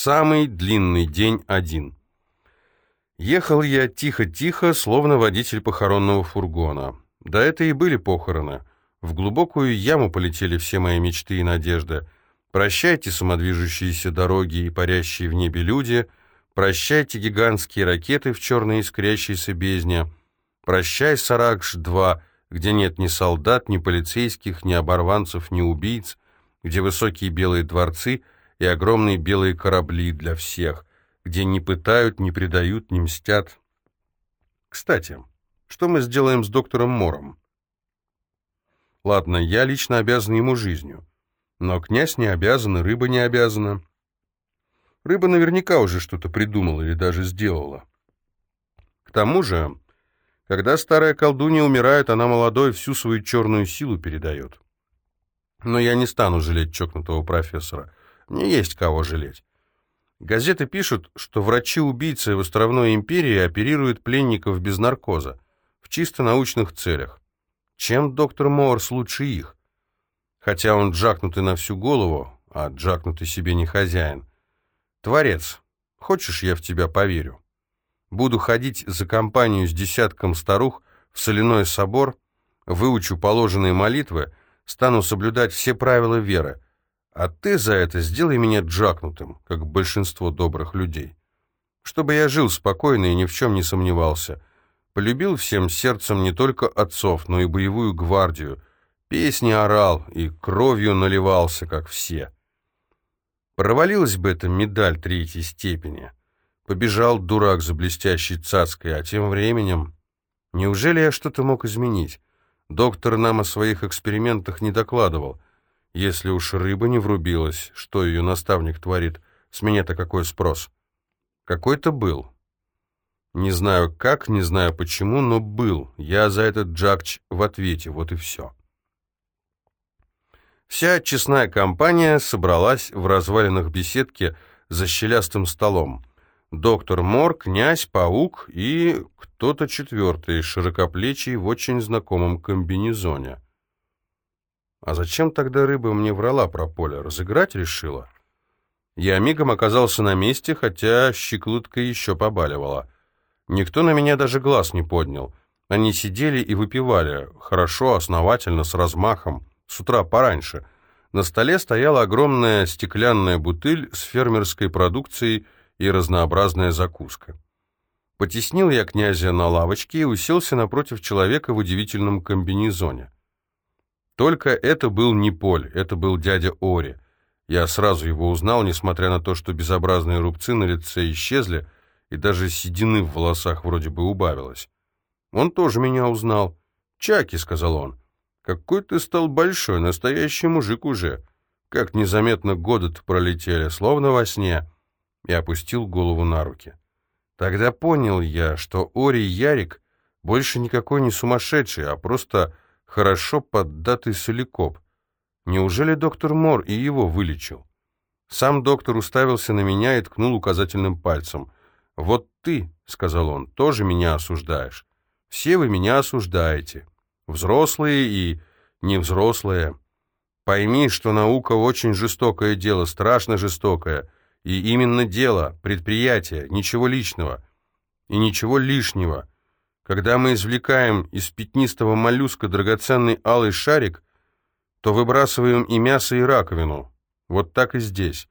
Самый длинный день один. Ехал я тихо-тихо, словно водитель похоронного фургона. Да это и были похороны. В глубокую яму полетели все мои мечты и надежды. Прощайте самодвижущиеся дороги и парящие в небе люди. Прощайте гигантские ракеты в черной искрящейся бездне. Прощай, Саракш-2, где нет ни солдат, ни полицейских, ни оборванцев, ни убийц, где высокие белые дворцы и огромные белые корабли для всех, где не пытают, не предают, не мстят. Кстати, что мы сделаем с доктором Мором? Ладно, я лично обязан ему жизнью. Но князь не обязан, и рыба не обязана. Рыба наверняка уже что-то придумала или даже сделала. К тому же, когда старая колдунья умирает, она молодой всю свою черную силу передает. Но я не стану жалеть чокнутого профессора. Мне есть кого жалеть. Газеты пишут, что врачи-убийцы в островной империи оперируют пленников без наркоза, в чисто научных целях. Чем доктор Моорс лучше их? Хотя он джакнутый на всю голову, а джакнутый себе не хозяин. Творец, хочешь, я в тебя поверю? Буду ходить за компанию с десятком старух в соляной собор, выучу положенные молитвы, стану соблюдать все правила веры, а ты за это сделай меня джакнутым, как большинство добрых людей. Чтобы я жил спокойно и ни в чем не сомневался. Полюбил всем сердцем не только отцов, но и боевую гвардию. Песни орал и кровью наливался, как все. Провалилась бы эта медаль третьей степени. Побежал дурак за блестящей цацкой, а тем временем... Неужели я что-то мог изменить? Доктор нам о своих экспериментах не докладывал. Если уж рыба не врубилась, что ее наставник творит, с меня-то какой спрос? Какой-то был. Не знаю как, не знаю почему, но был. Я за этот джакч в ответе, вот и все. Вся честная компания собралась в развалинах беседки за щелястым столом. Доктор Мор, князь, паук и кто-то четвертый, широкоплечий в очень знакомом комбинезоне. А зачем тогда рыба мне врала про поле? Разыграть решила? Я мигом оказался на месте, хотя щеклутка еще побаливала. Никто на меня даже глаз не поднял. Они сидели и выпивали, хорошо, основательно, с размахом, с утра пораньше. На столе стояла огромная стеклянная бутыль с фермерской продукцией и разнообразная закуска. Потеснил я князя на лавочке и уселся напротив человека в удивительном комбинезоне. Только это был не Поль, это был дядя Ори. Я сразу его узнал, несмотря на то, что безобразные рубцы на лице исчезли, и даже седины в волосах вроде бы убавилось. Он тоже меня узнал. «Чаки», — сказал он, — «какой ты стал большой, настоящий мужик уже. Как незаметно годы-то пролетели, словно во сне». И опустил голову на руки. Тогда понял я, что Ори Ярик больше никакой не сумасшедший, а просто хорошо поддатый соликоп. Неужели доктор Мор и его вылечил? Сам доктор уставился на меня и ткнул указательным пальцем. «Вот ты, — сказал он, — тоже меня осуждаешь. Все вы меня осуждаете. Взрослые и невзрослые. Пойми, что наука очень жестокое дело, страшно жестокое. И именно дело, предприятие, ничего личного. И ничего лишнего. Когда мы извлекаем из пятнистого моллюска драгоценный алый шарик, то выбрасываем и мясо, и раковину. Вот так и здесь.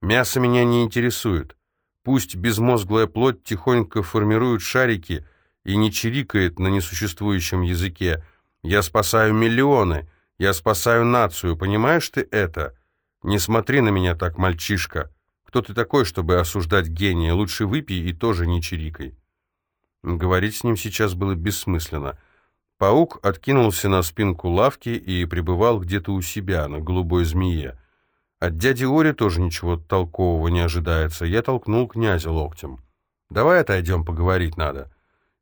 Мясо меня не интересует. Пусть безмозглая плоть тихонько формирует шарики и не чирикает на несуществующем языке. Я спасаю миллионы, я спасаю нацию, понимаешь ты это? Не смотри на меня так, мальчишка. Кто ты такой, чтобы осуждать гения? Лучше выпей и тоже не чирикай. Говорить с ним сейчас было бессмысленно. Паук откинулся на спинку лавки и пребывал где-то у себя, на голубой змее. От дяди Ори тоже ничего толкового не ожидается. Я толкнул князя локтем. «Давай отойдем, поговорить надо».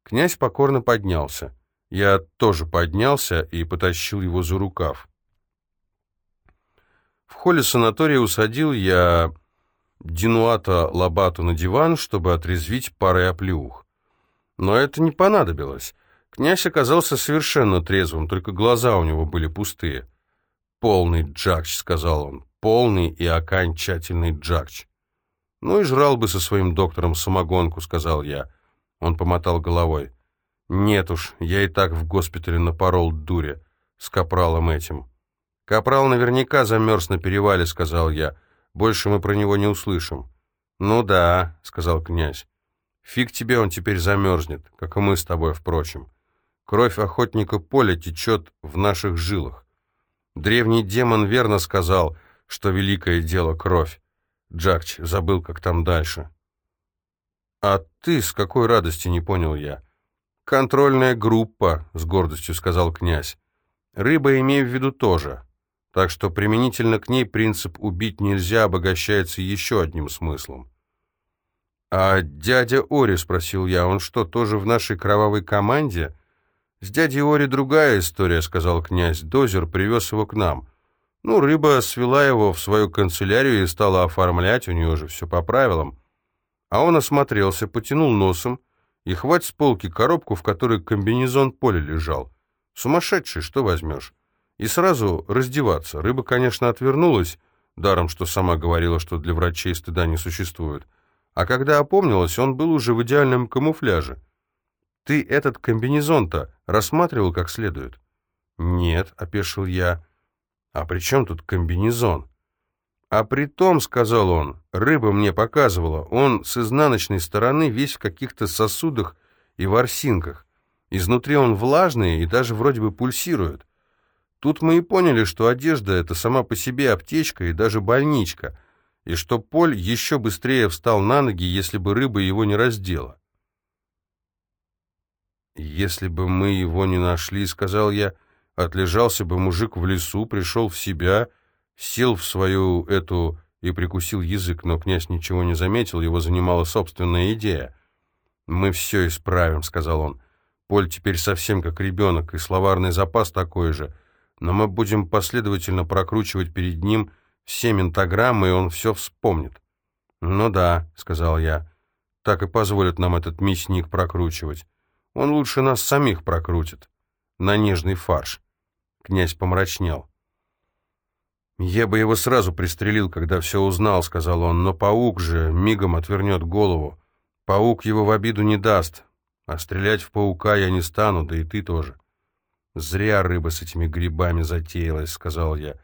Князь покорно поднялся. Я тоже поднялся и потащил его за рукав. В холле санатория усадил я Динуата Лабату на диван, чтобы отрезвить парой оплеух. Но это не понадобилось. Князь оказался совершенно трезвым, только глаза у него были пустые. «Полный джакч», — сказал он, — «полный и окончательный джакч». «Ну и жрал бы со своим доктором самогонку», — сказал я. Он помотал головой. «Нет уж, я и так в госпитале напорол дуре с капралом этим». «Капрал наверняка замерз на перевале», — сказал я. «Больше мы про него не услышим». «Ну да», — сказал князь. «Фиг тебе он теперь замерзнет, как и мы с тобой, впрочем. Кровь охотника поля течет в наших жилах. Древний демон верно сказал, что великое дело — кровь. Джакч забыл, как там дальше». «А ты с какой радости, не понял я?» «Контрольная группа», — с гордостью сказал князь. «Рыба имею в виду тоже. Так что применительно к ней принцип «убить нельзя» обогащается еще одним смыслом». «А дядя Ори?» — спросил я. «Он что, тоже в нашей кровавой команде?» «С дядей Ори другая история», — сказал князь. «Дозер привез его к нам. Ну, рыба свела его в свою канцелярию и стала оформлять, у нее же все по правилам. А он осмотрелся, потянул носом, и хвать с полки коробку, в которой комбинезон поля лежал. Сумасшедший, что возьмешь? И сразу раздеваться. Рыба, конечно, отвернулась, даром, что сама говорила, что для врачей стыда не существует. А когда опомнилась, он был уже в идеальном камуфляже. «Ты этот комбинезон-то рассматривал как следует?» «Нет», — опешил я. «А при чем тут комбинезон?» «А при том, — сказал он, — рыба мне показывала, он с изнаночной стороны весь в каких-то сосудах и ворсинках. Изнутри он влажный и даже вроде бы пульсирует. Тут мы и поняли, что одежда — это сама по себе аптечка и даже больничка, и что Поль еще быстрее встал на ноги, если бы рыба его не раздела. «Если бы мы его не нашли, — сказал я, — отлежался бы мужик в лесу, пришел в себя, сел в свою эту и прикусил язык, но князь ничего не заметил, его занимала собственная идея. «Мы все исправим», — сказал он. «Поль теперь совсем как ребенок, и словарный запас такой же» но мы будем последовательно прокручивать перед ним все ментограммы, и он все вспомнит. «Ну да», — сказал я, — «так и позволят нам этот мясник прокручивать. Он лучше нас самих прокрутит. На нежный фарш». Князь помрачнел. «Я бы его сразу пристрелил, когда все узнал», — сказал он, — «но паук же мигом отвернет голову. Паук его в обиду не даст, а стрелять в паука я не стану, да и ты тоже». «Зря рыба с этими грибами затеялась», — сказал я.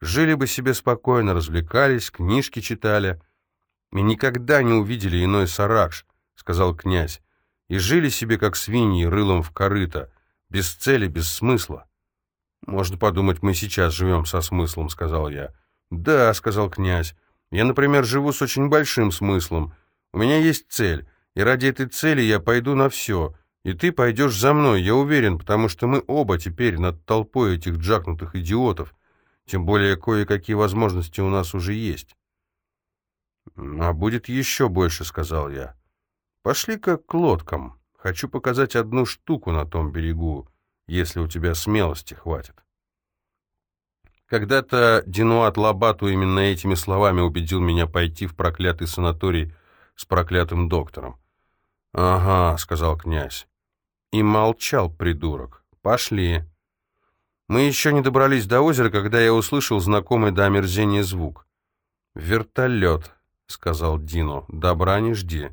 «Жили бы себе спокойно, развлекались, книжки читали». «И никогда не увидели иной саракш», — сказал князь. «И жили себе, как свиньи, рылом в корыто, без цели, без смысла». «Можно подумать, мы сейчас живем со смыслом», — сказал я. «Да», — сказал князь. «Я, например, живу с очень большим смыслом. У меня есть цель, и ради этой цели я пойду на все». И ты пойдешь за мной, я уверен, потому что мы оба теперь над толпой этих джакнутых идиотов. Тем более кое-какие возможности у нас уже есть. А будет еще больше, сказал я. Пошли-ка к лодкам. Хочу показать одну штуку на том берегу, если у тебя смелости хватит. Когда-то Динуат Лабату именно этими словами убедил меня пойти в проклятый санаторий с проклятым доктором. «Ага», — сказал князь. И молчал придурок. «Пошли». Мы еще не добрались до озера, когда я услышал знакомый до омерзения звук. «Вертолет», — сказал Дино. «Добра не жди».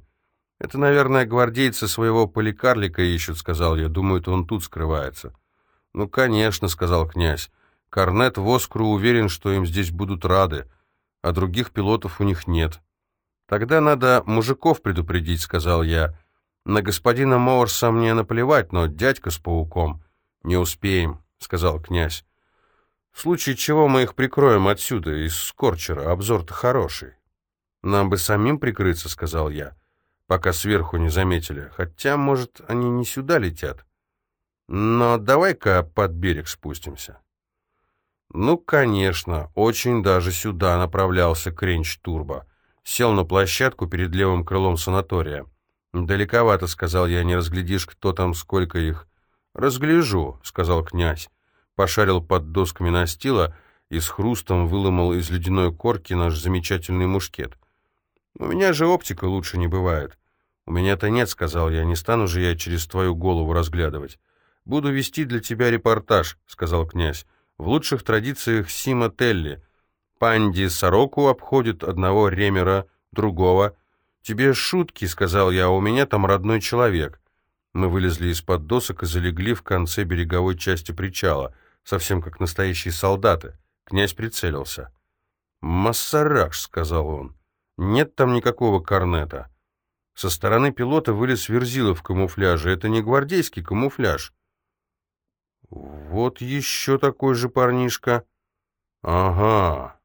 «Это, наверное, гвардейцы своего поликарлика ищут», — сказал я. «Думают, он тут скрывается». «Ну, конечно», — сказал князь. «Корнет Воскру уверен, что им здесь будут рады, а других пилотов у них нет». «Тогда надо мужиков предупредить», — сказал я. На господина Моурса мне наплевать, но дядька с пауком не успеем, сказал князь. В случае чего мы их прикроем отсюда, из Скорчера, обзор-то хороший. Нам бы самим прикрыться, сказал я, пока сверху не заметили, хотя, может, они не сюда летят. Но давай-ка под берег спустимся. Ну, конечно, очень даже сюда направлялся Кренч Турбо. Сел на площадку перед левым крылом санатория. «Далековато», — сказал я, — «не разглядишь, кто там, сколько их». «Разгляжу», — сказал князь. Пошарил под досками настила и с хрустом выломал из ледяной корки наш замечательный мушкет. «У меня же оптика лучше не бывает». «У меня-то нет», — сказал я, — «не стану же я через твою голову разглядывать». «Буду вести для тебя репортаж», — сказал князь, — «в лучших традициях Сима Телли. Панди сороку обходит, одного ремера другого. Тебе шутки, сказал я, у меня там родной человек. Мы вылезли из-под досок и залегли в конце береговой части причала, совсем как настоящие солдаты. Князь прицелился. «Массаракш», — сказал он. «Нет там никакого корнета». Со стороны пилота вылез Верзила в камуфляже. Это не гвардейский камуфляж. «Вот еще такой же парнишка». «Ага.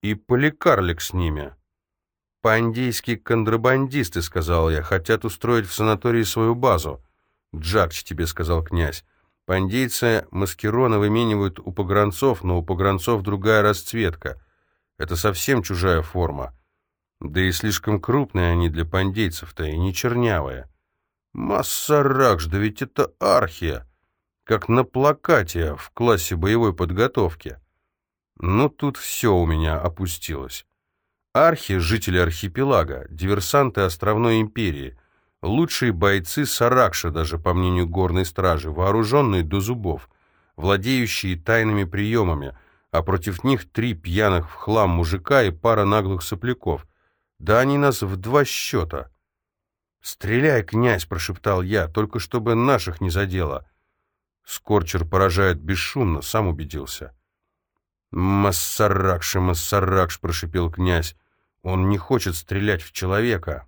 И поликарлик с ними». «Пандейские контрабандисты», — сказал я, — «хотят устроить в санатории свою базу». «Джакч тебе», — сказал князь. «Пандейцы маскирона выменивают у погранцов, но у погранцов другая расцветка. Это совсем чужая форма. Да и слишком крупные они для пандейцев-то, и не чернявые». «Массаракш, да ведь это архия, как на плакате в классе боевой подготовки». Ну, тут все у меня опустилось. Архи — жители архипелага, диверсанты островной империи, лучшие бойцы Саракша, даже по мнению горной стражи, вооруженные до зубов, владеющие тайными приемами, а против них три пьяных в хлам мужика и пара наглых сопляков. Да они нас в два счета. «Стреляй, князь!» — прошептал я, только чтобы наших не задело. Скорчер поражает бесшумно, сам убедился. «Массаракш, Массаракш!» — прошепел князь. Он не хочет стрелять в человека.